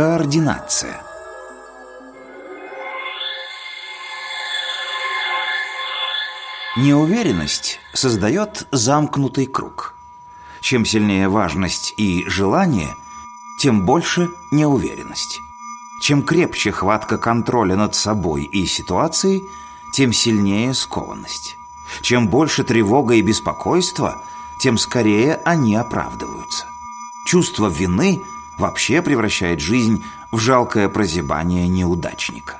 Координация. Неуверенность создает замкнутый круг. Чем сильнее важность и желание, тем больше неуверенность. Чем крепче хватка контроля над собой и ситуацией, тем сильнее скованность. Чем больше тревога и беспокойство, тем скорее они оправдываются. Чувство вины вообще превращает жизнь в жалкое прозябание неудачника.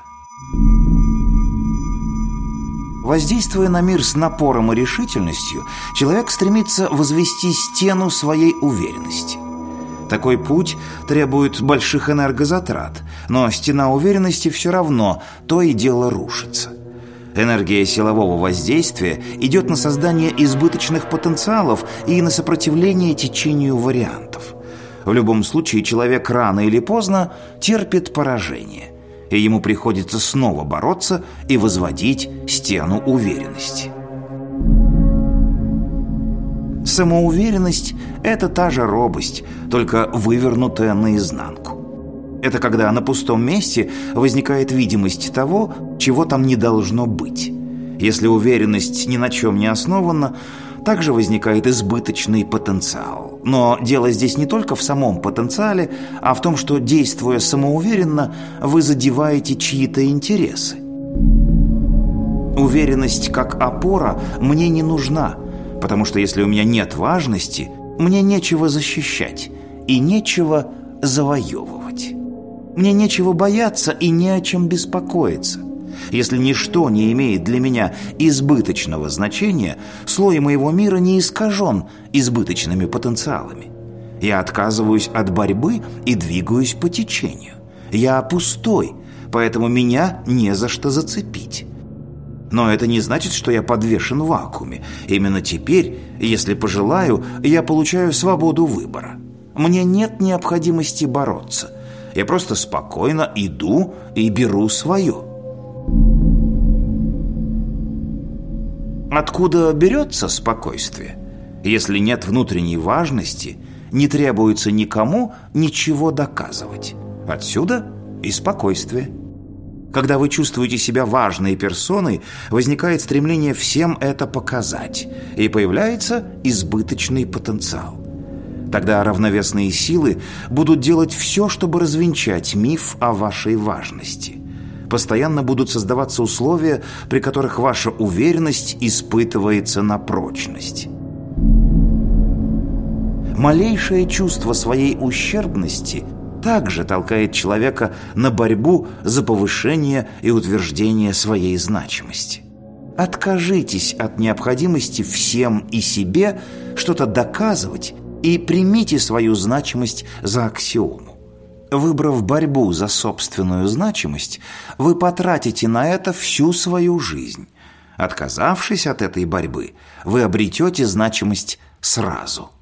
Воздействуя на мир с напором и решительностью, человек стремится возвести стену своей уверенности. Такой путь требует больших энергозатрат, но стена уверенности все равно то и дело рушится. Энергия силового воздействия идет на создание избыточных потенциалов и на сопротивление течению вариантов – в любом случае человек рано или поздно терпит поражение, и ему приходится снова бороться и возводить стену уверенности. Самоуверенность – это та же робость, только вывернутая наизнанку. Это когда на пустом месте возникает видимость того, чего там не должно быть. Если уверенность ни на чем не основана – также возникает избыточный потенциал. Но дело здесь не только в самом потенциале, а в том, что, действуя самоуверенно, вы задеваете чьи-то интересы. Уверенность как опора мне не нужна, потому что если у меня нет важности, мне нечего защищать и нечего завоевывать. Мне нечего бояться и не о чем беспокоиться. Если ничто не имеет для меня избыточного значения, слой моего мира не искажен избыточными потенциалами. Я отказываюсь от борьбы и двигаюсь по течению. Я пустой, поэтому меня не за что зацепить. Но это не значит, что я подвешен в вакууме. Именно теперь, если пожелаю, я получаю свободу выбора. Мне нет необходимости бороться. Я просто спокойно иду и беру свое. Откуда берется спокойствие? Если нет внутренней важности, не требуется никому ничего доказывать. Отсюда и спокойствие. Когда вы чувствуете себя важной персоной, возникает стремление всем это показать, и появляется избыточный потенциал. Тогда равновесные силы будут делать все, чтобы развенчать миф о вашей важности постоянно будут создаваться условия, при которых ваша уверенность испытывается на прочность. Малейшее чувство своей ущербности также толкает человека на борьбу за повышение и утверждение своей значимости. Откажитесь от необходимости всем и себе что-то доказывать и примите свою значимость за аксиому. Выбрав борьбу за собственную значимость, вы потратите на это всю свою жизнь. Отказавшись от этой борьбы, вы обретете значимость сразу –